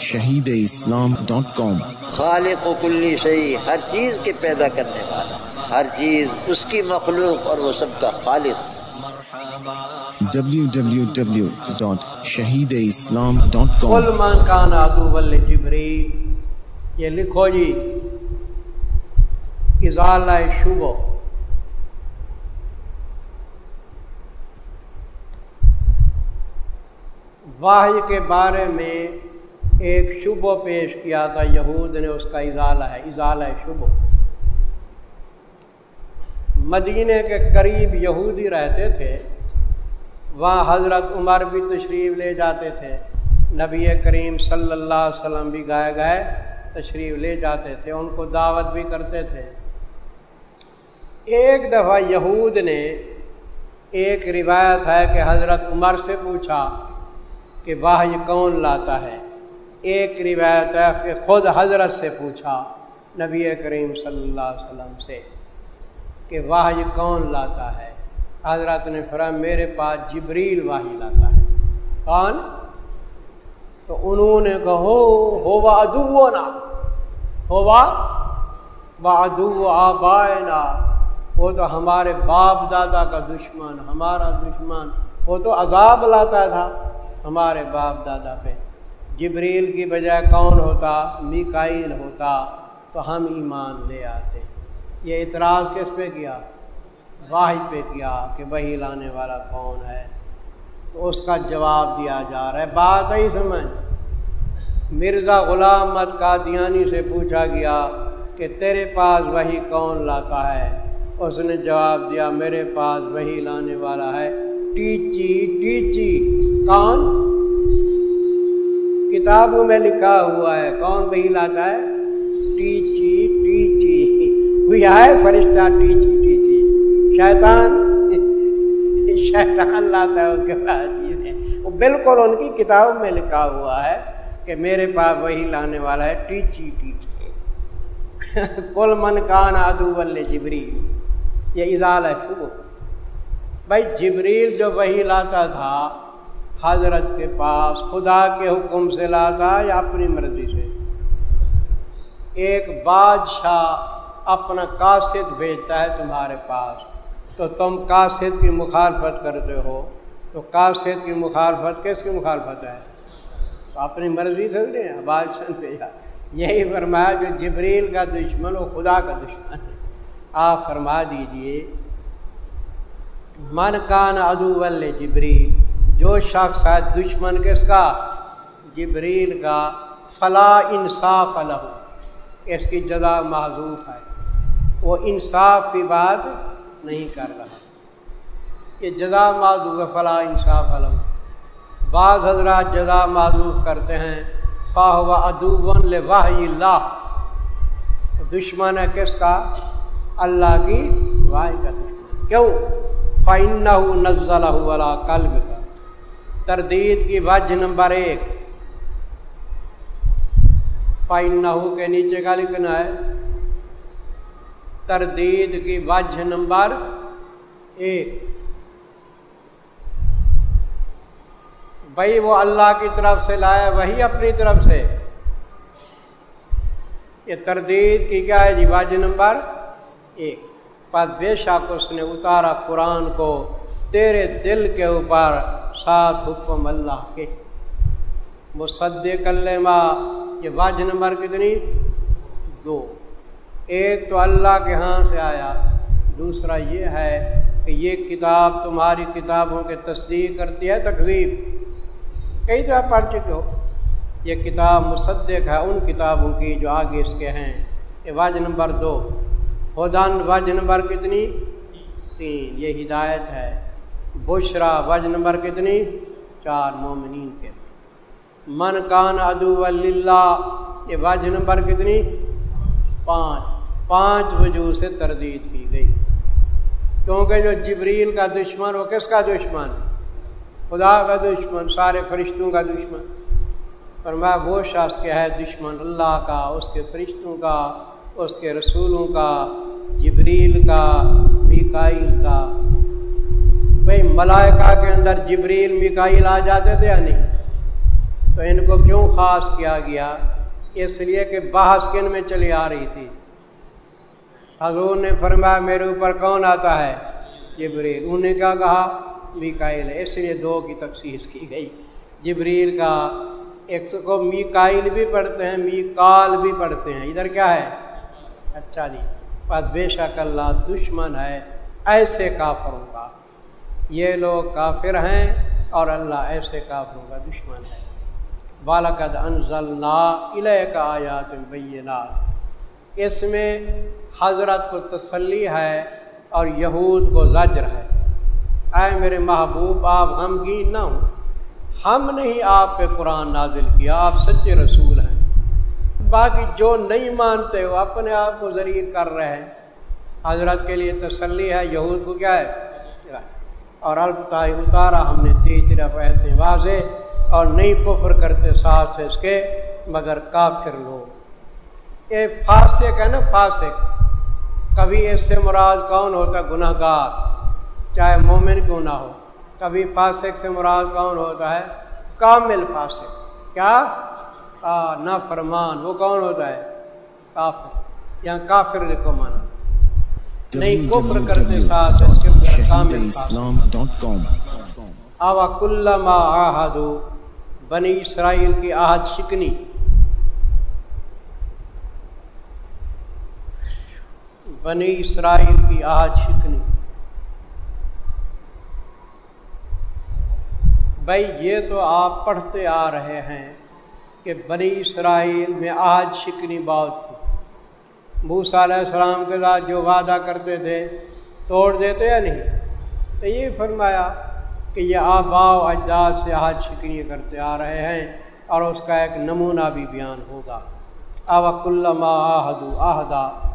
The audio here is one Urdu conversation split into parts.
شہید اسلام ڈاٹ کام۔ خالق و کلی شہی ہر چیز کے پیدا کرنے والا ہر چیز اس کی مخلوق اور وہ سب کا خالق۔ www.shahideislam.com یہ لکھو جی۔ ازالہ شبو واحد کے بارے میں ایک شبو پیش کیا تھا، یہود نے اس کا ازالہ ہے، ازالہ شبو مدینے کے قریب یہودی رہتے تھے، وہاں حضرت عمر بھی تشریف لے جاتے تھے۔ نبی کریم صلی اللہ علیہ وسلم بھی گائے گائے تشریف لے جاتے تھے، ان کو دعوت بھی کرتے تھے۔ ایک دفعہ یہود نے ایک روایت ہے کہ حضرت عمر سے پوچھا کہ واہ کون لاتا ہے؟ ایک روایت ہے کہ خود حضرت سے پوچھا نبی کریم صلی اللہ علیہ وسلم سے کہ واہ کون لاتا ہے؟ حضرت نے فرا میرے پاس جبریل واہی لاتا ہے۔ کون؟ تو انہوں نے کہو ہو وا ادو نا ہو وا ادو آبائنا۔ وہ تو ہمارے باپ دادا کا دشمن، ہمارا دشمن۔ وہ تو عذاب لاتا تھا ہمارے باپ دادا پہ۔ جبریل کی بجائے کون ہوتا؟ میکائل ہوتا۔ تو ہم ایمان لے آتے۔ یہ اعتراض کس پہ کیا؟ واحد پہ کیا کہ وہی لانے والا کون ہے؟ تو اس کا جواب دیا جا رہا ہے۔ بات ہی سمجھ؟ مرزا غلام مت کا سے پوچھا گیا کہ تیرے پاس وہی کون لاتا ہے؟ اس نے جواب دیا، میرے پاس وہی لانے والا ہے۔ ٹیچی ٹیچی، کون؟ کتابوں میں لکھا ہوا ہے۔ کون وہی لاتا ہے؟ ٹیچی ٹیچی۔ کوئی آئے فرشتہ، ٹیچی ٹیچی۔ شیطان۔ شیطان لاتا ہے ان کے پاس چیزیں وہ بالکل ان کی کتابوں میں لکھا ہوا ہے کہ میرے پاس وہی لانے والا ہے، ٹیچی ٹیچی۔ کل من کان آدو ول جبری یہ اضال ہے بھائی جبریل جو وہی لاتا تھا حضرت کے پاس، خدا کے حکم سے لاتا یا اپنی مرضی سے؟ ایک بادشاہ اپنا قاصد بھیجتا ہے تمہارے پاس۔ تو تم قاصد کی مخالفت کرتے ہو۔ تو قاصد کی مخالفت کس کی مخالفت ہے؟ تو اپنی مرضی سے نہیں بادشاہ بھیجا یہی فرمایا جو جبریل کا دشمن وہ خدا کا دشمن ہے۔ آپ فرما دیجیے، من کان ادو ول جبریل جو شخص ہے دشمن کس کا؟ جبریل کا۔ فلا انصاف الح اس کی جزا معذوف ہے۔ وہ انصاف کی بات نہیں کر رہا۔ یہ جزا معذوف ہے فلاں انصاف الح بعض حضرات جزا معذوف کرتے ہیں۔ فاہ و ادو واہ اللہ دشمن ہے کس کا؟ اللہ کی واہ کا دشمن۔ کیوں؟ فائن نزل والا قلب کا تردید کی وجہ نمبر ایک۔ فائن کے نیچے کا لکھنا ہے۔ تردید کی وجہ نمبر ایک۔ بھائی وہ اللہ کی طرف سے لایا وہی اپنی طرف سے۔ یہ تردید کی کیا ہے جی؟ واج نمبر ایک۔ پس بے شک اس نے اتارا قرآن کو تیرے دل کے اوپر۔ ساتھ حکم اللہ کے مصد کلمہ یہ واج نمبر کتنی دو ایک تو اللہ کے ہاں سے آیا دوسرا یہ ہے کہ یہ کتاب تمہاری کتابوں کے تصدیق کرتی ہے تقریب کئی دفعہ پڑھ چکے ہو یہ کتاب مصدق ہے ان کتابوں کی جو آگے اس کے ہیں یہ واج نمبر دو خدان وج نمبر کتنی تین یہ ہدایت ہے بشرا وج نمبر کتنی؟ چار مومنین کے۔ من کان ادو اللہ یہ وج نمبر کتنی؟ پانچ۔ پانچ وجوہ سے تردید کی گئی۔ کیونکہ جو جبریل کا دشمن، وہ کس کا دشمن؟ خدا کا دشمن، سارے فرشتوں کا دشمن۔ پر میں وہ شخص کے ہے دشمن اللہ کا، اس کے فرشتوں کا، اس کے رسولوں کا، جبریل کا میکائل کا۔ بھائی ملائکہ کے اندر جبریل میکائل آ جاتے تھے یا نہیں؟ تو ان کو کیوں خاص کیا گیا؟ اس لیے کہ بحث کن میں چلی آ رہی تھی۔ حضور نے فرمایا، میرے اوپر کون آتا ہے؟ جبریل۔ انہوں نے کیا کہا؟ میکائل ہے اس لیے دو کی تخصیص کی گئی۔ جبریل کا ایک کو میکائل بھی پڑھتے ہیں، میکال بھی پڑھتے ہیں۔ ادھر کیا ہے؟ اچھا جی۔ بس بے شک اللہ دشمن ہے، ایسے کافروں کا۔ یہ لوگ کافر ہیں اور اللہ ایسے کافروں کا دشمن ہے۔ بالکد انزل نا کا آیات بینات اس میں حضرت کو تسلی ہے اور یہود کو زجر ہے۔ اے میرے محبوب، آپ غمگین نہ ہوں۔ ہم نہیں آپ پہ قرآن نازل کیا، آپ سچے رسول ہیں۔ باقی جو نہیں مانتے وہ اپنے آپ کو ذریع کر رہے ہیں۔ حضرت کے لیے تسلی ہے، یہود کو کیا ہے؟ اور البتائی اتارا ہم نے تیز طرف ایسے واضح اور نہیں کفر کرتے ساتھ اس کے مگر کافر لوگ۔ یہ فاسق ہے نا فاسق۔ کبھی اس سے مراد کون ہوتا گناہ گار چاہے مومن کیوں نہ ہو۔ کبھی فاسق سے مراد کون ہوتا ہے؟ کامل فاسق۔ کیا؟ نہ فرمان وہ کون ہوتا ہے؟ کافر۔ یہاں کافر لکھو مانا نہیں کفر کرتے ساتھ اس کے شہید کامل آوا کل ما آہدو بنی اسرائیل کی آہد شکنی۔ بنی اسرائیل کی آج شکنی۔ بھائی، یہ تو آپ پڑھتے آ رہے ہیں کہ بنی اسرائیل میں آج شکنی بہت تھی۔ بھوسا علیہ السلام کے ساتھ جو وعدہ کرتے تھے توڑ دیتے یا نہیں؟ تو یہ فرمایا کہ یہ آبا و اجداد سے آج شکنی کرتے آ رہے ہیں اور اس کا ایک نمونہ بھی بیان ہوگا۔ آوک اللہ آہدو آہدا۔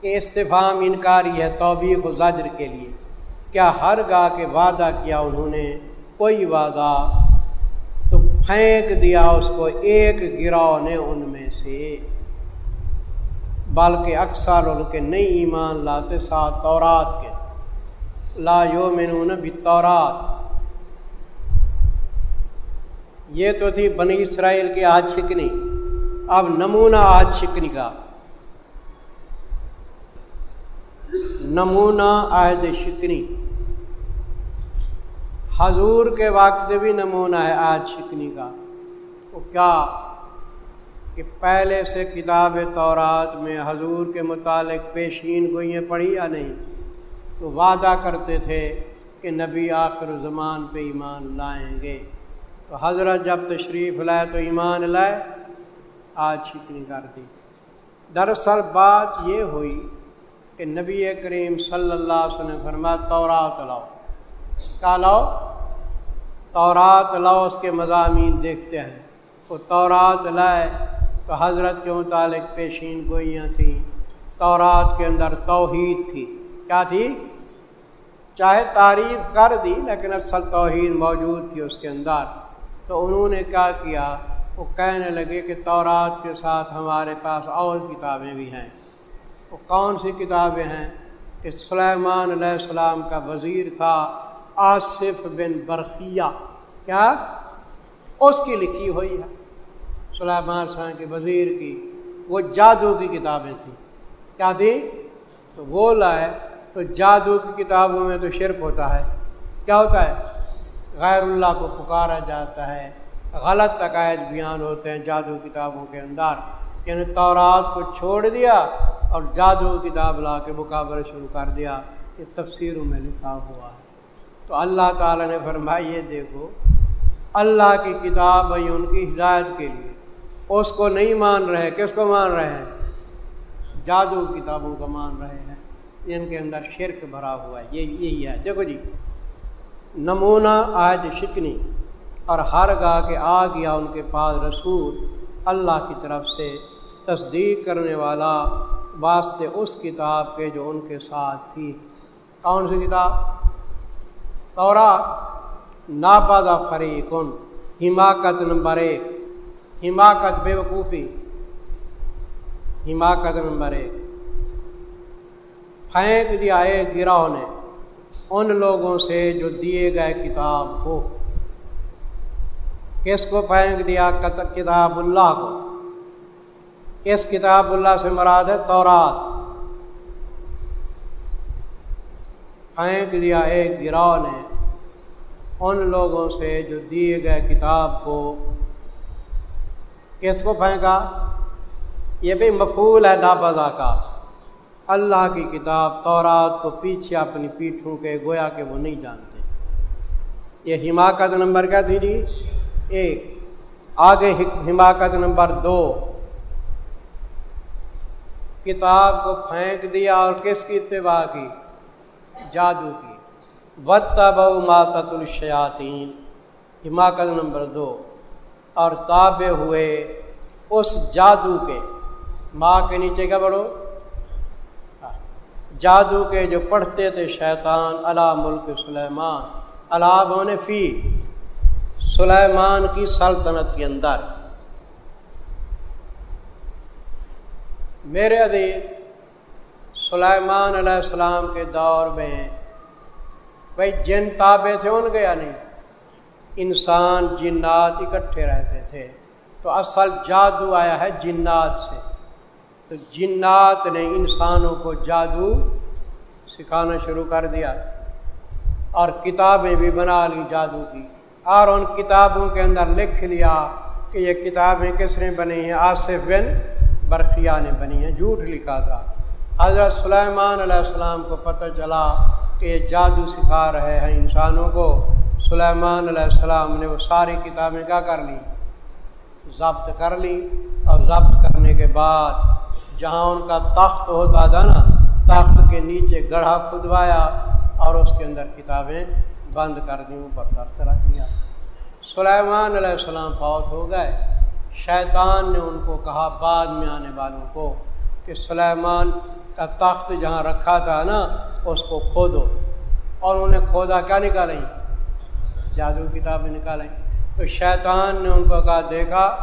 کہ استفام انکاری ہے توبیق و زجر کے لیے۔ کیا ہر گاہ کے وعدہ کیا انہوں نے؟ کوئی وعدہ؟ تو پھینک دیا اس کو ایک گراؤ نے ان میں سے۔ بلکہ اکثر ان کے نئی ایمان لاتے ساتھ تورات کے۔ لا یو میں بھی تورات یہ تو تھی بنی اسرائیل کی آج شکنی۔ اب نمونہ آج شکنی کا۔ نمونہ عہد شکنی۔ حضور کے وقت بھی نمونہ ہے آج شکنی کا۔ وہ کیا؟ کہ پہلے سے کتاب تورات میں حضور کے متعلق پیشین گوئیں پڑھی یا نہیں؟ تو وعدہ کرتے تھے کہ نبی آخر زمان پہ ایمان لائیں گے۔ تو حضرت جب تشریف لائے تو ایمان لائے، آج شکنی کر دی۔ دراصل بات یہ ہوئی کہ نبی کریم صلی اللہ علیہ وسلم فرما تورات لاؤ۔ کیا لاؤ؟ تورات لاؤ، اس کے مضامین دیکھتے ہیں۔ وہ تورات لائے تو حضرت کے متعلق پیشین گوئیاں تھیں، تورات کے اندر توحید تھی۔ کیا تھی؟ چاہے تعریف کر دی، لیکن اصل توحید موجود تھی اس کے اندر۔ تو انہوں نے کیا کیا؟ وہ کہنے لگے کہ تورات کے ساتھ ہمارے پاس اور کتابیں بھی ہیں۔ وہ کون سی کتابیں ہیں؟ کہ سلیمان علیہ السلام کا وزیر تھا آصف بن برقیہ کیا؟ اس کی لکھی ہوئی ہے۔ سلیمان السلام کے وزیر کی، وہ جادو کی کتابیں تھیں۔ کیا تھی؟ تو وہ لائے، تو جادو کی کتابوں میں تو شرک ہوتا ہے۔ کیا ہوتا ہے؟ غیر اللہ کو پکارا جاتا ہے۔ غلط عقائد بیان ہوتے ہیں جادو کتابوں کے اندر۔ یعنی تورات کو چھوڑ دیا اور جادو کتاب لا کے مقابلہ شروع کر دیا۔ یہ تفسیروں میں لکھا ہوا ہے۔ تو اللہ تعالیٰ نے فرمایا، یہ دیکھو، اللہ کی کتاب ہے ان کی ہدایت کے لیے اس کو نہیں مان رہے، کس کو مان رہے ہیں؟ جادو کتابوں کو مان رہے ہیں۔ ان کے اندر شرک بھرا ہوا ہے۔ یہ یہی ہے۔ دیکھو جی نمونہ آج شکنی۔ اور ہر گاہ کے آ گیا ان کے پاس رسول اللہ کی طرف سے تصدیق کرنے والا واسطے اس کتاب کے جو ان کے ساتھ تھی۔ کون سی کتاب؟ تورا نابادا فریقن۔ حماقت نمبر ایک۔ حماقت بے وقوفی۔ حماقت نمبر ایک۔ پھینک دیا ایک گروہ نے ان لوگوں سے جو دیے گئے کتاب کو۔ کس کو پھینک دیا؟ کتاب اللہ کو۔ اس کتاب اللہ سے مراد ہے تورات۔ پھینک دیا ایک گروہ نے ان لوگوں سے جو دیے گئے کتاب کو۔ کس کو پھینکا یہ بھی مفول ہے نابزا کا۔ اللہ کی کتاب تورات کو پیچھے اپنی پیٹھوں کے گویا کہ وہ نہیں جانتے۔ یہ حماقت نمبر کیا تھی جی؟ ایک۔ آگے حماقت نمبر دو۔ کتاب کو پھینک دیا اور کس کی اتباع کی؟ جادو کی۔ بتب ماتت الشیاطین حماقت نمبر دو۔ اور تابع ہوئے اس جادو کے۔ ماں کے نیچے کا بڑھو جادو کے جو پڑھتے تھے شیطان اللہ ملک سلیمان۔ اللہ بونے فی۔ سلیمان کی سلطنت کے اندر۔ میرے عدیب سلیمان علیہ السلام کے دور میں بھائی جن تابے تھے، ان گیا نہیں؟ انسان جنات اکٹھے رہتے تھے۔ تو اصل جادو آیا ہے جنات سے۔ تو جنات نے انسانوں کو جادو سکھانا شروع کر دیا اور کتابیں بھی بنا لی جادو کی۔ اور ان کتابوں کے اندر لکھ لیا کہ یہ کتابیں کس نے بنی ہیں؟ آصف بن برقیہ نے بنی ہیں۔ جھوٹ لکھا تھا۔ حضرت سلیمان علیہ السلام کو پتہ چلا کہ یہ جادو سکھا رہے ہیں انسانوں کو۔ سلیمان علیہ السلام نے وہ ساری کتابیں کیا کر لی ضبط کر لی اور ضبط کرنے کے بعد جہاں ان کا تخت ہوتا تھا نا، تخت کے نیچے گڑھا کھدوایا اور اس کے اندر کتابیں بند کر دیں، اوپر درخت رکھ دیا۔ سلیمان علیہ السلام فوت ہو گئے۔ شیطان نے ان کو کہا بعد میں آنے والوں کو کہ سلیمان کا تخت جہاں رکھا تھا نا، اس کو کھودو۔ اور انہوں نے کھودا کیا نکالیں جادو کتابیں نکالیں۔ تو شیطان نے ان کو کہا، دیکھا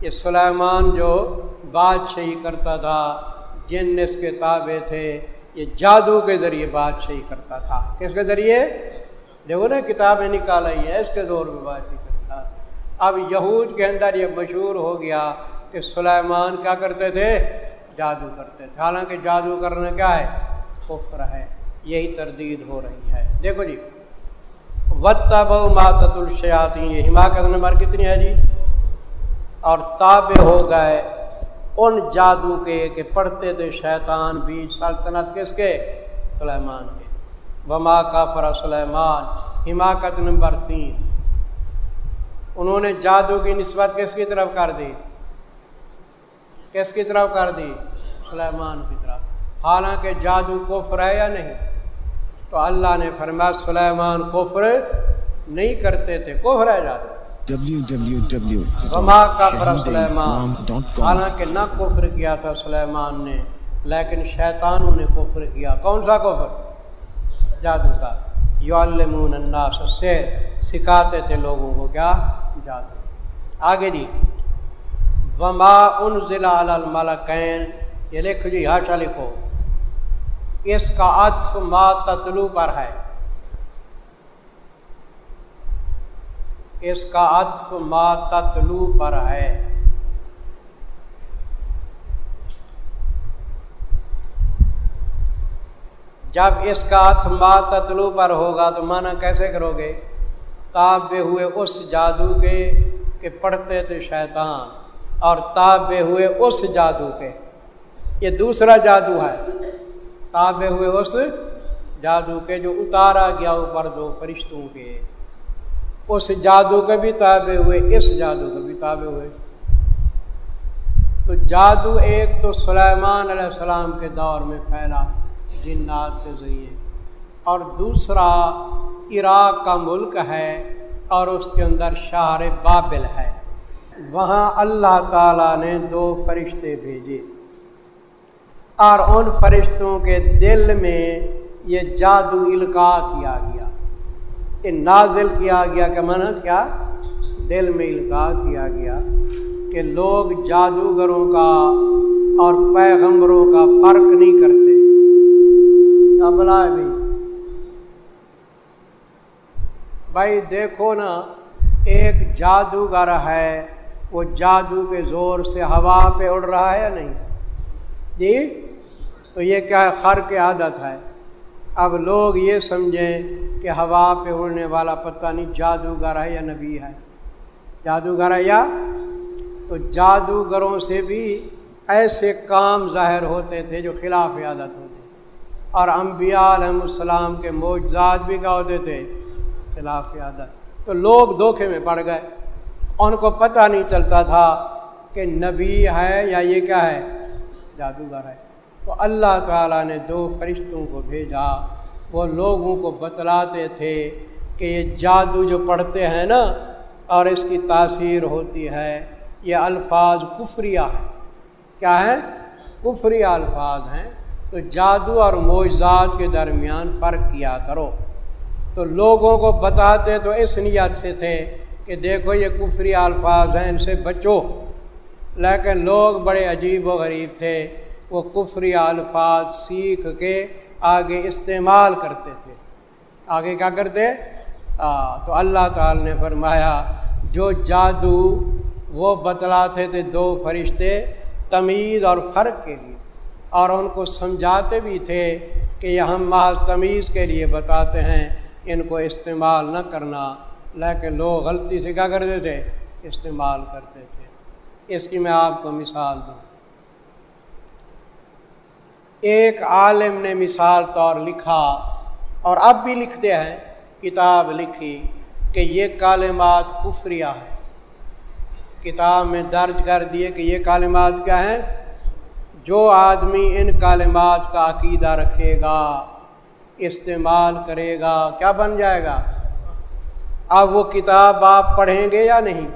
کہ سلیمان جو بادشاہی کرتا تھا، جن نس کے تابے تھے، یہ جادو کے ذریعے بادشاہی کرتا تھا۔ کس کے ذریعے؟ دیکھو نا، کتابیں نکالا ہی ہے اس کے دور میں بادشاہی کرتا اب یہود کے اندر یہ مشہور ہو گیا کہ سلیمان کیا کرتے تھے؟ جادو کرتے تھے۔ حالانکہ جادو کرنا کیا ہے؟ کفر ہے۔ یہی تردید ہو رہی ہے۔ دیکھو جی وطب ماتت الشیاتی یہ حماقت نمبر کتنی ہے جی اور تابع ہو گئے ان جادو کے کہ پڑھتے تھے شیطان بیچ سلطنت کس کے؟ سلیمان کے۔ وما کا فرا سلیمان، حماقت نمبر تین۔ انہوں نے جادو کی نسبت کس کی طرف کر دی؟ کس کی طرف کر دی؟ سلیمان کی طرف۔ حالانکہ جادو کفر ہے یا نہیں؟ تو اللہ نے فرمایا سلیمان کفر نہیں کرتے تھے کفر ہے جادو حالانکہ نہ کفر کیا تھا سلیمان نے لیکن شیطانوں نے کفر کیا۔ کون سا کفر؟ جادو کا یعلمون الناس سے سکھاتے تھے لوگوں کو کیا؟ جادو۔ آگے جی۔ وما ان ضلع الملکین یہ لکھ جی ہاشا لکھو۔ اس کا عطف ما تتلو پر ہے۔ اس کا عطف ما تتلو پر ہے۔ جب اس کا ہاتھ ما تتلو پر ہوگا تو مانا کیسے کرو گے؟ تاب ہوئے اس جادو کے کہ پڑھتے تھے شیطان اور تابے ہوئے اس جادو کے۔ یہ دوسرا جادو ہے۔ تابے ہوئے اس جادو کے جو اتارا گیا اوپر دو فرشتوں کے۔ اس جادو کے بھی تابے ہوئے، اس جادو کے بھی تابے ہوئے۔ تو جادو ایک تو سلیمان علیہ السلام کے دور میں پھیلا جنات کے ذریعے۔ اور دوسرا عراق کا ملک ہے اور اس کے اندر شہر بابل ہے۔ وہاں اللہ تعالیٰ نے دو فرشتے بھیجے۔ اور ان فرشتوں کے دل میں یہ جادو القاع کیا گیا۔ کہ نازل کیا گیا کہ من کیا؟ دل میں القاع کیا گیا کہ لوگ جادوگروں کا اور پیغمبروں کا فرق نہیں کرتے۔ کیا بلا ہے بھائی؟ بھائی دیکھو نا، ایک جادوگر ہے، وہ جادو کے زور سے ہوا پہ اڑ رہا ہے یا نہیں؟ جی؟ تو یہ کیا ہے؟ خر کی عادت ہے۔ اب لوگ یہ سمجھیں کہ ہوا پہ اڑنے والا پتہ نہیں جادوگر ہے یا نبی ہے۔ جادوگر ہے یا؟ تو جادوگروں سے بھی ایسے کام ظاہر ہوتے تھے جو خلاف عادت ہوتے۔ اور انبیاء علیہ السلام کے معجزات بھی کیا ہوتے تھے خلاف عادت۔ تو لوگ دھوکے میں پڑ گئے۔ ان کو پتہ نہیں چلتا تھا کہ نبی ہے یا یہ کیا ہے؟ جادوگر ہے۔ تو اللہ تعالیٰ نے دو فرشتوں کو بھیجا۔ وہ لوگوں کو بتلاتے تھے کہ یہ جادو جو پڑھتے ہیں نا، اور اس کی تاثیر ہوتی ہے، یہ الفاظ کفریہ ہے کیا ہے کفری الفاظ ہیں۔ تو جادو اور معجزات کے درمیان فرق کیا کرو۔ تو لوگوں کو بتاتے تو اس نیت سے تھے کہ دیکھو یہ کفری الفاظ ہیں، ان سے بچو۔ لیکن لوگ بڑے عجیب و غریب تھے۔ وہ کفری الفاظ سیکھ کے آگے استعمال کرتے تھے۔ آگے کیا کرتے؟ آ, تو اللہ تعالی نے فرمایا جو جادو وہ بتلاتے تھے دو فرشتے تمیز اور فرق کے لیے اور ان کو سمجھاتے بھی تھے کہ یہ ہم محض تمیز کے لیے بتاتے ہیں ان کو استعمال نہ کرنا۔ لیکن لوگ غلطی سے کیا کرتے تھے؟ استعمال کرتے تھے۔ اس کی میں آپ کو مثال دوں۔ ایک عالم نے مثال طور لکھا اور اب بھی لکھتے ہیں، کتاب لکھی کہ یہ کالمات کفریہ ہے کتاب میں درج کر دیے کہ یہ کالمات کیا ہیں؟ جو آدمی ان کالمات کا عقیدہ رکھے گا، استعمال کرے گا، کیا بن جائے گا؟ اب وہ کتاب آپ پڑھیں گے یا نہیں؟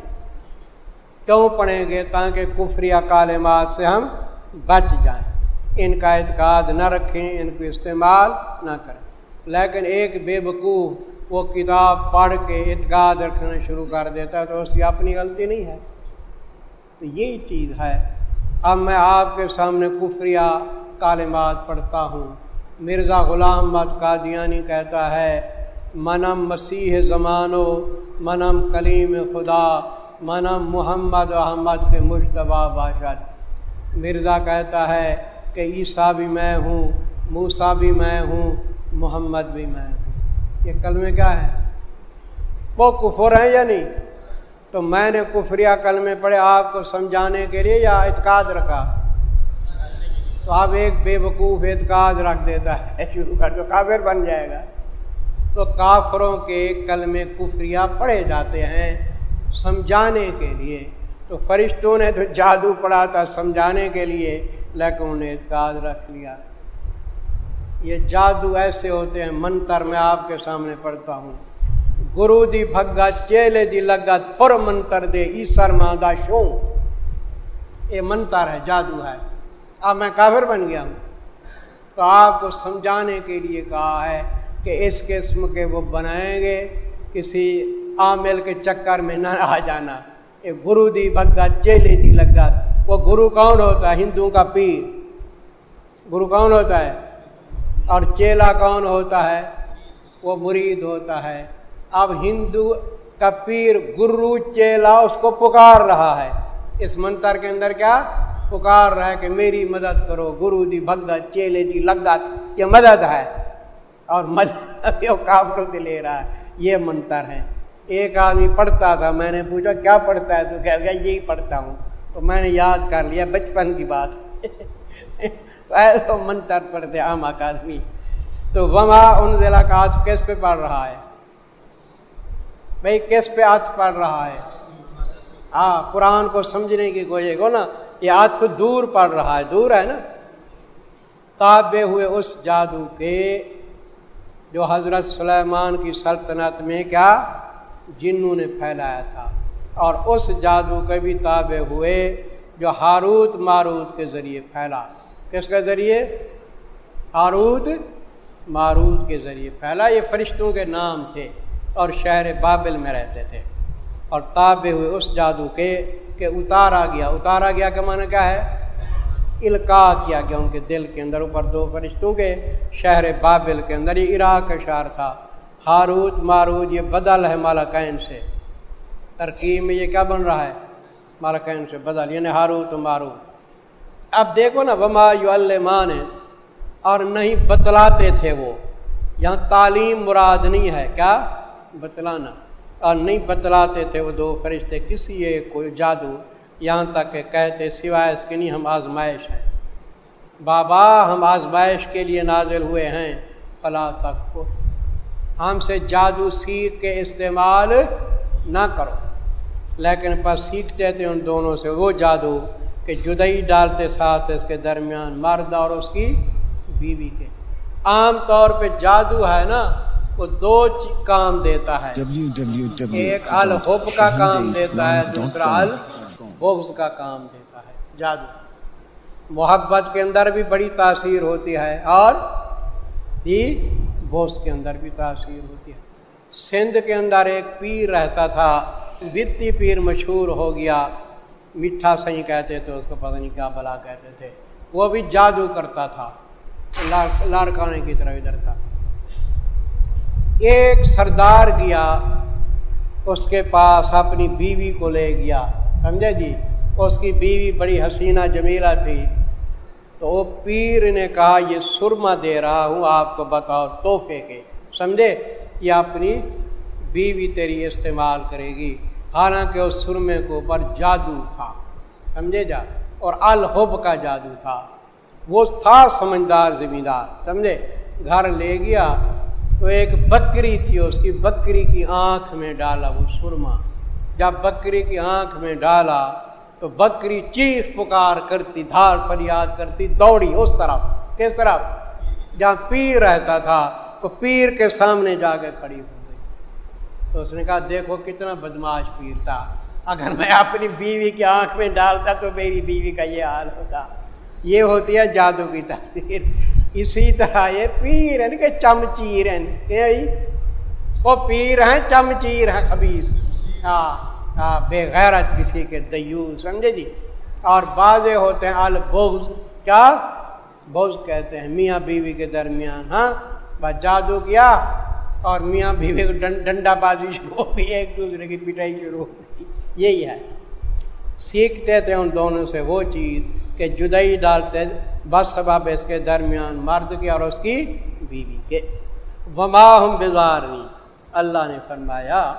کیوں پڑھیں گے؟ تاکہ کفریہ کالمات سے ہم بچ جائیں۔ ان کا اعتقاد نہ رکھیں، ان کو استعمال نہ کریں۔ لیکن ایک بے وقوف وہ کتاب پڑھ کے اعتقاد رکھنا شروع کر دیتا ہے تو اس کی اپنی غلطی نہیں ہے۔ تو یہی چیز ہے۔ اب میں آپ کے سامنے کفریہ کالمات پڑھتا ہوں۔ مرزا غلام مت قادیانی کہتا ہے، منم مسیح زمانو، منم کلیم خدا، منم محمد احمد کے مشتبہ باشد مرزا کہتا ہے کہ عیسیٰ بھی میں ہوں موسا بھی میں ہوں، محمد بھی میں ہوں۔ یہ کلمے کیا ہے؟ وہ کفر ہیں یا نہیں؟ تو میں نے کفریہ کلمے پڑھے آپ کو سمجھانے کے لیے یا اعتقاد رکھا؟ تو آپ ایک بے وقوف اعتقاد رکھ دیتا ہے۔ شروع کر تو کافر بن جائے گا۔ تو کافروں کے کلمے کفریہ پڑھے جاتے ہیں سمجھانے کے لیے۔ تو فرشتوں نے تو جادو پڑھا تھا سمجھانے کے لیے۔ لیکن انہیں اعتقاد رکھ لیا۔ یہ جادو ایسے ہوتے ہیں، منتر میں آپ کے سامنے پڑھتا ہوں۔ گرو دی بھگا چیلے دی لگت پر منتر دے، ایسر مادا شو یہ منتر ہے، جادو ہے۔ اب میں کافر بن گیا ہوں۔ تو آپ کو سمجھانے کے لیے کہا ہے کہ اس قسم کے وہ بنائیں گے، کسی عامل کے چکر میں نہ آ جانا۔ یہ گرو دی بھگا چیلے دی لگت وہ گرو کون ہوتا ہے؟ ہندوؤں کا پیر۔ گرو کون ہوتا ہے؟ اور چیلا کون ہوتا ہے؟ وہ مرید ہوتا ہے۔ اب ہندو کا پیر گرو چیلا اس کو پکار رہا ہے۔ اس منتر کے اندر کیا؟ پکار رہا ہے کہ میری مدد کرو۔ گرو دی بھگت، چیلے دی لگت، یہ مدد ہے۔ اور مدد کافروں سے لے رہا ہے۔ یہ منتر ہے۔ ایک آدمی پڑھتا تھا، میں نے پوچھا، کیا پڑھتا ہے؟ تو کہہ گیا یہی پڑھتا ہوں۔ تو میں نے یاد کر لیا، بچپن کی بات۔ تو ایسا منتر پڑھتے عام آدمی تو وما ان ضلع کا ہاتھ کس پہ پڑھ رہا ہے؟ بھائی کس پہ ہاتھ پڑھ رہا ہے؟ ہاں قرآن کو سمجھنے کی کوشش کو نا یہ ہاتھ دور پڑ رہا ہے، دور ہے نا۔ تابے ہوئے اس جادو کے جو حضرت سلیمان کی سلطنت میں کیا؟ جنوں نے پھیلایا تھا۔ اور اس جادو کے بھی تابع ہوئے جو ہاروت ماروت کے ذریعے پھیلا۔ کس کے ذریعے؟ ہاروت ماروت کے ذریعے پھیلا۔ یہ فرشتوں کے نام تھے اور شہر بابل میں رہتے تھے۔ اور تابع ہوئے اس جادو کے کہ اتارا گیا۔ اتارا گیا کہ معنی کیا ہے؟ القاع کیا گیا۔ ان کے دل کے اندر اوپر دو فرشتوں کے شہر بابل کے اندر یہ عراق کا شہر تھا۔ ہاروت ماروت یہ بدل ہے مالا کین سے۔ ترکیب میں یہ کیا بن رہا ہے؟ مالکین سے بدل یعنی ہارو تو مارو اب دیکھو نا، وما یو المان اور نہیں بتلاتے تھے وہ۔ یہاں تعلیم مراد نہیں ہے، کیا؟ بتلانا۔ اور نہیں بتلاتے تھے وہ دو فرشتے، کسی ایک کوئی جادو۔ یہاں تک کہ کہتے، سوائے اس کے نہیں، ہم آزمائش ہیں۔ بابا، ہم آزمائش کے لیے نازل ہوئے ہیں۔ فلا تک کو ہم سے جادو، سیکھ کے استعمال نہ کرو۔ لیکن پر سیکھتے تھے ان دونوں سے وہ جادو کہ جدئی ڈالتے ساتھ اس کے درمیان مرد اور اس کی بیوی کے۔ عام طور پہ جادو ہے نا وہ دو کام دیتا ہے۔ ایک الحب کا کام دیتا ہے دوسرا البغض کا کام دیتا ہے۔ جادو۔ محبت کے اندر بھی بڑی تاثیر ہوتی ہے اور جی بوس کے اندر بھی تاثیر ہوتی ہے۔ سندھ کے اندر ایک پیر رہتا تھا وتی پیر مشہور ہو گیا۔ میٹھا صحیح کہتے تھے، اس کو پتہ نہیں کیا بلا کہتے تھے۔ وہ بھی جادو کرتا تھا لاڑکانے کی طرف ادھر تھا۔ ایک سردار گیا، اس کے پاس اپنی بیوی کو لے گیا۔ سمجھے جی؟ اس کی بیوی بڑی حسینہ جمیلہ تھی۔ تو وہ پیر نے کہا، یہ سرما دے رہا ہوں، آپ کو بتاؤ تحفے کے۔ سمجھے؟ یہ اپنی بیوی تیری استعمال کرے گی۔ حالانکہ اس سرمے کے اوپر جادو تھا، سمجھے جا؟ اور الحب کا جادو تھا۔ وہ تھا سمجھدار، زمیندار، سمجھے؟ گھر لے گیا تو ایک بکری تھی، اس کی بکری کی آنکھ میں ڈالا وہ سرما جب بکری کی آنکھ میں ڈالا تو بکری چیخ پکار کرتی، دھار فریاد کرتی، دوڑی اس طرف، کس طرف؟ جہاں پیر رہتا تھا تو پیر کے سامنے جا کے کھڑی ہوئی تو اس نے کہا، دیکھو کتنا بدماش پیر تھا اگر میں اپنی بیوی کی آنکھ میں ڈالتا تو میری بیوی کا یہ حال ہوتا۔ یہ ہوتی ہے جادو کی تاثیر اسی طرح یہ پیر ہیں کہ چمچیر ہیں وہ پیر ہیں، چمچیر ہیں خبیر ہاں ہاں بے غیرت کسی کے دیو، سمجھے جی؟ اور بازے ہوتے ہیں البغض کیا؟ بوز کہتے ہیں، میاں بیوی کے درمیان۔ ہاں بس جادو کیا؟ اور میاں بیوی کو ڈنڈا بازی شروع ہو گئی، ایک دوسرے کی پٹائی شروع ہو گئی۔ یہی ہے۔ سیکھتے تھے ان دونوں سے وہ چیز کہ جدئی ڈالتے بس سباب اس کے درمیان مرد کی اور اس کی بیوی کے۔ وما ہم بزار نہیں اللہ نے فرمایا،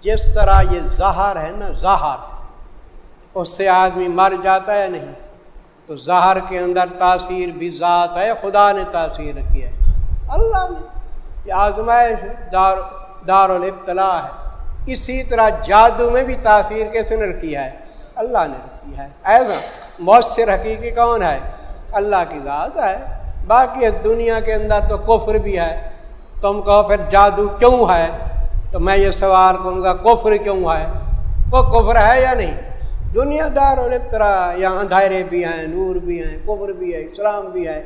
جس طرح یہ زہر ہے نا، زہر، اس سے آدمی مر جاتا ہے نہیں؟ تو زہر کے اندر تاثیر بھی ذات ہے، خدا نے تاثیر رکھی ہے۔ اللہ نے۔ یہ آزمائش دار دار الابتلا ہے۔ اسی طرح جادو میں بھی تاثیر کیسے نے رکھی ہے۔ اللہ نے رکھی ہے۔ ایسا مؤثر حقیقی کون ہے؟ اللہ کی ذات ہے۔ باقی دنیا کے اندر تو کفر بھی ہے۔ تم کہو پھر جادو کیوں ہے؟ تو میں یہ سوال کروں گا، کفر کیوں ہے؟ وہ کفر ہے یا نہیں؟ دنیا دار اور طرح یہاں اندھیرے بھی ہیں، نور بھی ہیں، کفر بھی ہے، اسلام بھی ہے،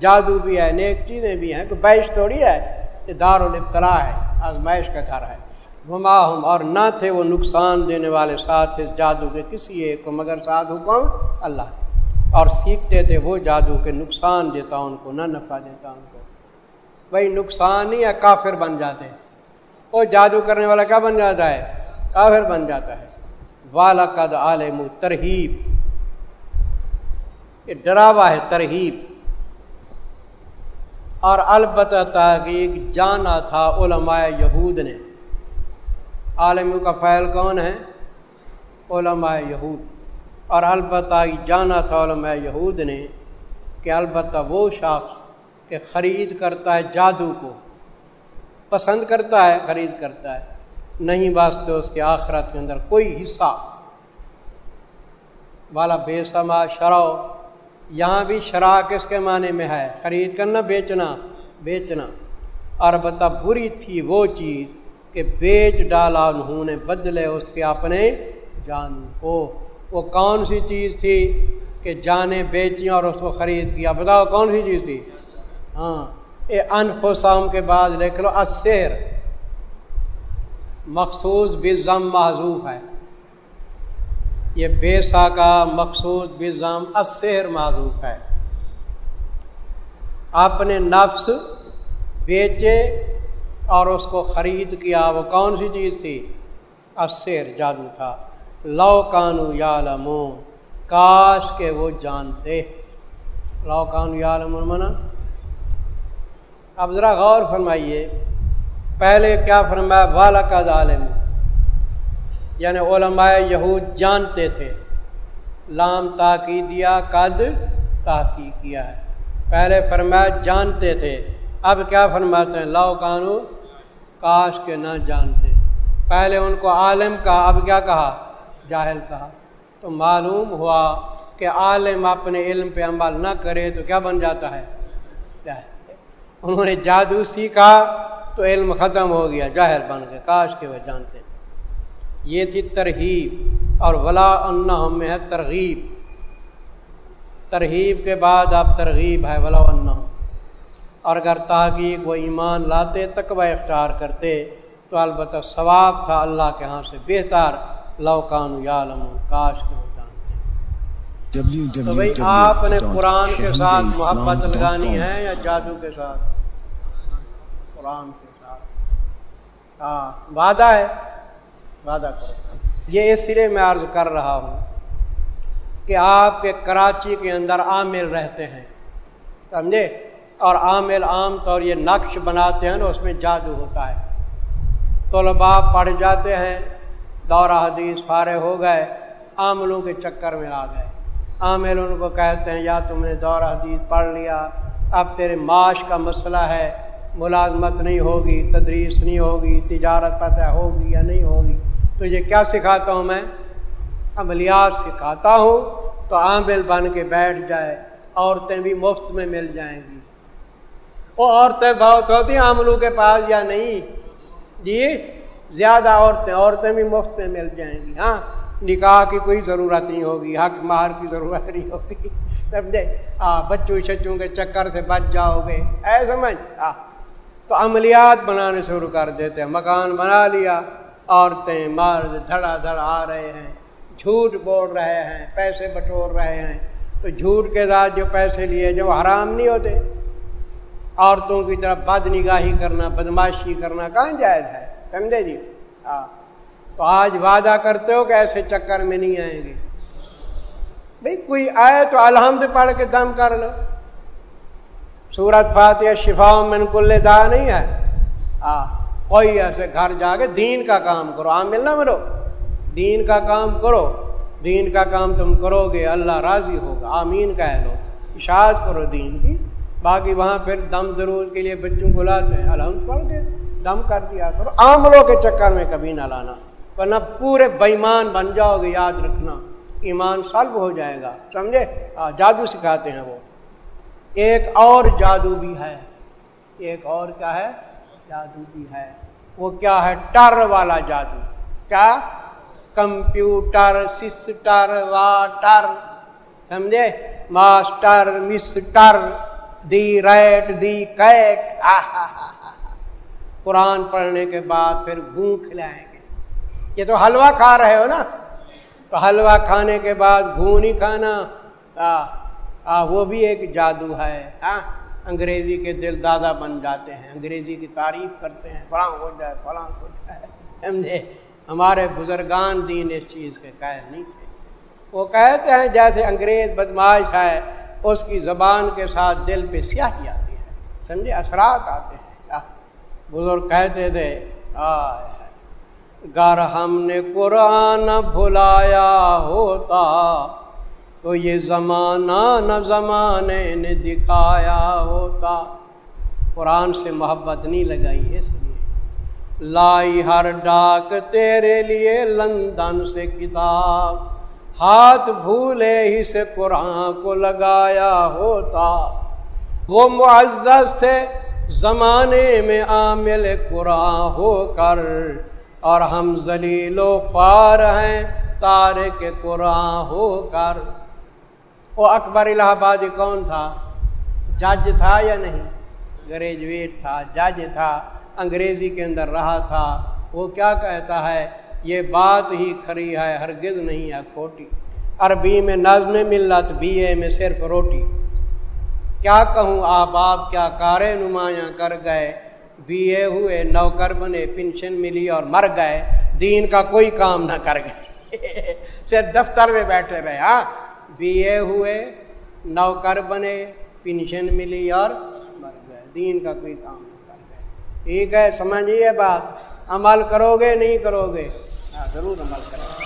جادو بھی ہے، نیک چیزیں بھی ہیں، کوئی بیش تھوڑی ہے؟ یہ دار البترا ہے، آزمائش کا گھر ہے۔ ہم اور نہ تھے وہ نقصان دینے والے ساتھ اس جادو کے کسی ایک کو مگر ساتھ حکم اللہ۔ اور سیکھتے تھے وہ جادو کے نقصان دیتا، ان کو نہ نفع دیتا، ان کو۔ بھائی نقصان ہی یا کافر بن جاتے۔ وہ جادو کرنے والا کیا بن جاتا ہے؟ کافر بن جاتا ہے۔ والا قد عالم ترہیب۔ یہ ڈراوا ہے ترہیب۔ اور البتہ تحقیق جانا تھا علماء یہود نے۔ عالم کا فعل کون ہے؟ علماء یہود۔ اور البتہ جانا تھا علماء یہود نے کہ البتہ وہ شخص کہ خرید کرتا ہے جادو کو، پسند کرتا ہے، خرید کرتا ہے۔ نہیں واسطے اس کے آخرت کے اندر کوئی حصہ والا بے سما شراؤ یہاں بھی شرح کس کے معنی میں ہے؟ خرید کرنا، بیچنا بیچنا۔ البتہ بری تھی وہ چیز کہ بیچ ڈالا انہوں نے، بدلے اس کے اپنے جان کو۔ وہ کون سی چیز تھی کہ جانیں بیچی اور اس کو خرید کیا؟ بتاؤ کون سی چیز تھی؟ ہاں یہ انفسام کے بعد لکھ لو اشیر مخصوص بزم معذوف ہے۔ یہ بیسا کا مخصوص بزم اشیر معذوف ہے۔ اپنے نفس بیچے اور اس کو خرید کیا، وہ کون سی چیز تھی؟ اسیر جادو تھا۔ لو کانو یا کاش کے وہ جانتے۔ لو کانو یا منا۔ اب ذرا غور فرمائیے، پہلے کیا فرمایا؟ والا کا ظالم یعنی علماء یہود جانتے تھے۔ لام تاکی دیا قد تاکی کیا ہے۔ پہلے فرمایا جانتے تھے، اب کیا فرماتے ہیں؟ لو کانو کاش کے نہ جانتے۔ پہلے ان کو عالم کا اب کیا کہا؟ جاہل کہا۔ تو معلوم ہوا کہ عالم اپنے علم پہ عمل نہ کرے تو کیا بن جاتا ہے؟ انہوں نے جادو سیکھا تو علم ختم ہو گیا، جاہل بن گئے، کاش کے وہ جانتے۔ یہ تھی ترغیب اور ولا ہم میں ہے ترغیب ترغیب کے بعد اب ترغیب ہے ولا اور اگر تحقیق وہ ایمان لاتے تقوی اختیار کرتے تو البتہ ثواب تھا اللہ کے ہاں سے بہتر۔ لوکان یا کاش کے تو بھائی آپ نے قرآن کے ساتھ محبت لگانی ہے یا جادو کے ساتھ؟ قرآن کے ساتھ۔ ہاں وعدہ ہے۔ وعدہ کرو۔ یہ اس لیے میں عرض کر رہا ہوں کہ آپ کے کراچی کے اندر عامل رہتے ہیں، سمجھے؟ اور عامل عام طور یہ نقش بناتے ہیں نا، اس میں جادو ہوتا ہے۔ طلباء پڑھ جاتے ہیں، دورہ حدیث فارغ ہو گئے، عاملوں کے چکر میں آ گئے۔ عامل ان کو کہتے ہیں، یا تم نے دورہ حدیث پڑھ لیا، اب تیرے معاش کا مسئلہ ہے، ملازمت نہیں ہوگی، تدریس نہیں ہوگی، تجارت پتہ ہوگی یا نہیں ہوگی۔ تو یہ کیا سکھاتا ہوں میں؟ عملیات سکھاتا ہوں تو عامل بن کے بیٹھ جائے، عورتیں بھی مفت میں مل جائیں گی۔ وہ عورتیں بہت ہوتی عاملوں کے پاس یا نہیں؟ جی زیادہ عورتیں عورتیں بھی مفت میں مل جائیں گی۔ ہاں نکاح کی کوئی ضرورت نہیں ہوگی، حق مار کی ضرورت نہیں ہوگی، سمجھے؟ ہاں بچوں شچوں کے چکر سے بچ جاؤ گے۔ اے، سمجھ؟ ہاں تو عملیات بنانے شروع کر دیتے ہیں، مکان بنا لیا۔ عورتیں مرد دھڑا دھڑ آ رہے ہیں، جھوٹ بول رہے ہیں، پیسے بٹور رہے ہیں۔ تو جھوٹ کے ساتھ جو پیسے لیے جو حرام نہیں ہوتے، عورتوں کی طرف بد نگاہی کرنا، بدماشی کرنا کہاں جائز ہے؟ سمجھے جی؟ ہاں۔ تو آج وعدہ کرتے ہو کہ ایسے چکر میں نہیں آئیں گے۔ بھائی کوئی آئے تو الحمد پڑھ کے دم کر لو۔ سورت فاتح شفا من کل دا نہیں ہے؟ ہاں۔ کوئی ایسے گھر جا کے دین کا کام کرو۔ عام ملنا مرو۔ دین کا کام کرو۔ دین کا کام تم کرو گے، اللہ راضی ہوگا۔ آمین کہہ لو اشاعت کرو دین کی۔ باقی وہاں پھر دم ضرور کے لیے بچوں کو لاتے ہیں۔ الحمد پڑھ کے دم کر دیا کرو۔ عاملوں کے چکر میں کبھی نہ لانا۔ ورنہ پورے بےمان بن جاؤ گے، یاد رکھنا۔ ایمان سلب ہو جائے گا۔ سمجھے؟ جادو سکھاتے ہیں وہ۔ ایک اور جادو بھی ہے۔ ایک اور کیا ہے؟ جادو بھی ہے۔ وہ کیا ہے؟ ٹر والا جادو۔ کیا؟ Computer sister water. سمجھے؟ Master mister. The rat the cat. Quran پڑھنے کے بعد پھر گوں کھلائیں گے۔ یہ تو حلوہ کھا رہے ہو نا؟ تو حلوہ کھانے کے بعد گھون ہی کھانا۔ آ, آ, وہ بھی ایک جادو ہے۔ ہاں انگریزی کے دل دادا بن جاتے ہیں، انگریزی کی تعریف کرتے ہیں، فلاں ہو جائے، فلاں ہو جائے۔ سمجھے؟ ہمارے بزرگان دین اس چیز کے قائل نہیں تھے۔ وہ کہتے ہیں جیسے انگریز بدماش ہے، اس کی زبان کے ساتھ دل پہ سیاہی آتی ہے۔ سمجھے؟ اثرات آتے ہیں۔ بزرگ کہتے تھے گر ہم نے قرآن بھلایا ہوتا تو یہ زمانہ نہ زمانے نے دکھایا ہوتا۔ قرآن سے محبت نہیں لگائی اس لیے لائی ہر ڈاک تیرے لیے لندن سے کتاب۔ ہاتھ بھولے ہی سے قرآن کو لگایا ہوتا۔ وہ معزز تھے زمانے میں عامل قرآن ہو کر۔ اور ہم ذلیل و خوار ہیں تارے کے قرآن ہو کر۔ وہ اکبر الہ آبادی کون تھا؟ جج تھا یا نہیں؟ گریجویٹ تھا، جج تھا، انگریزی کے اندر رہا تھا۔ وہ کیا کہتا ہے؟ یہ بات ہی کھری ہے، ہرگز نہیں ہے کھوٹی۔ عربی میں نظم ملت، بی اے میں صرف روٹی۔ کیا کہوں؟ آپ آپ کیا کارے نمایاں کر گئے۔ بی اے ہوئے، نوکر بنے، پنشن ملی اور مر گئے۔ دین کا کوئی کام نہ کر گئے۔ صرف دفتر میں بیٹھے رہے ہاں؟ بی اے ہوئے، نوکر بنے، پینشن ملی اور مر گئے۔ دین کا کوئی کام نہ کر گئے ٹھیک ہے، سمجھیے بات۔ عمل کرو گے نہیں کرو گے ہاں ضرور عمل کرو گے